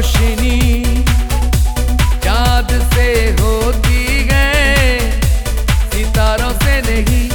रोशनी से होती है सितारों से नहीं